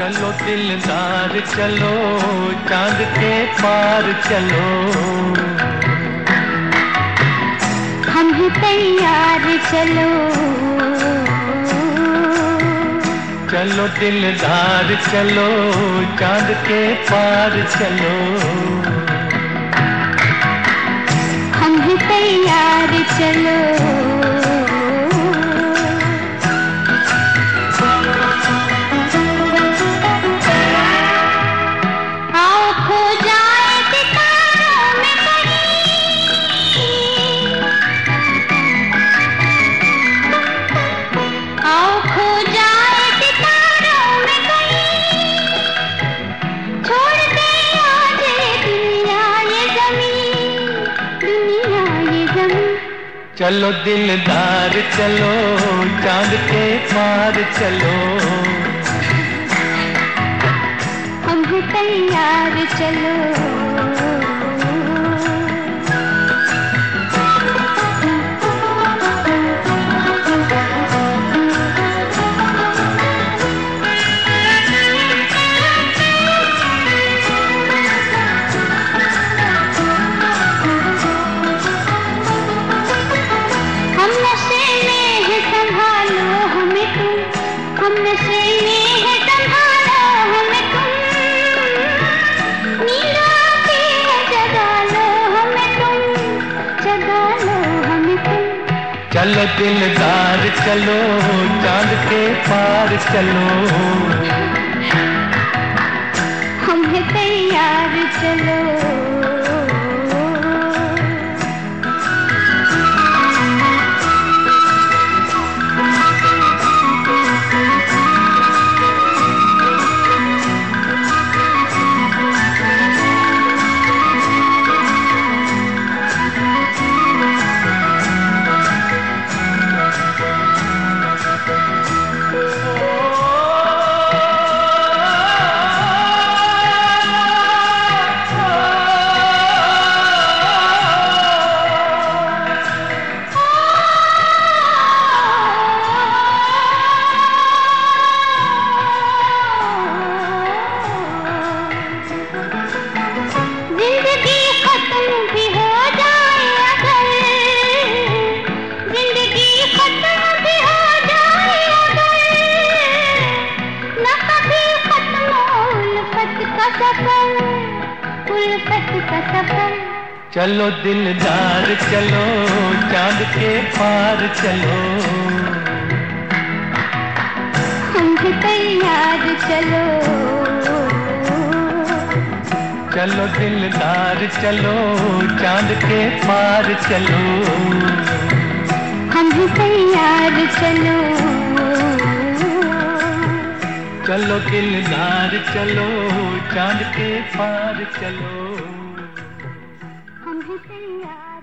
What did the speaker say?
चलो दिलदार चलो चाँद के पार चलो। हम ही तैयार चलो। चलो दिलदार चलो चाँद के पार चलो। हम ही तैयार चलो। चलो। दिलदार चलो। चाँद के पार चलो। हम तैयार चलो। चलो दिलदार चलो चाँद के पार चलो। हम तैयार चलो। का सफ़र उल्फत का सफ़र चलो दिलदार चलो चाँद के पार चलो। हम भी तैयार चलो। चलो दिलदार चलो चाँद के पार चलो। हम भी तैयार चलो। चलो किलदार चलो चाँद के पार चलो। हम भी तैयार।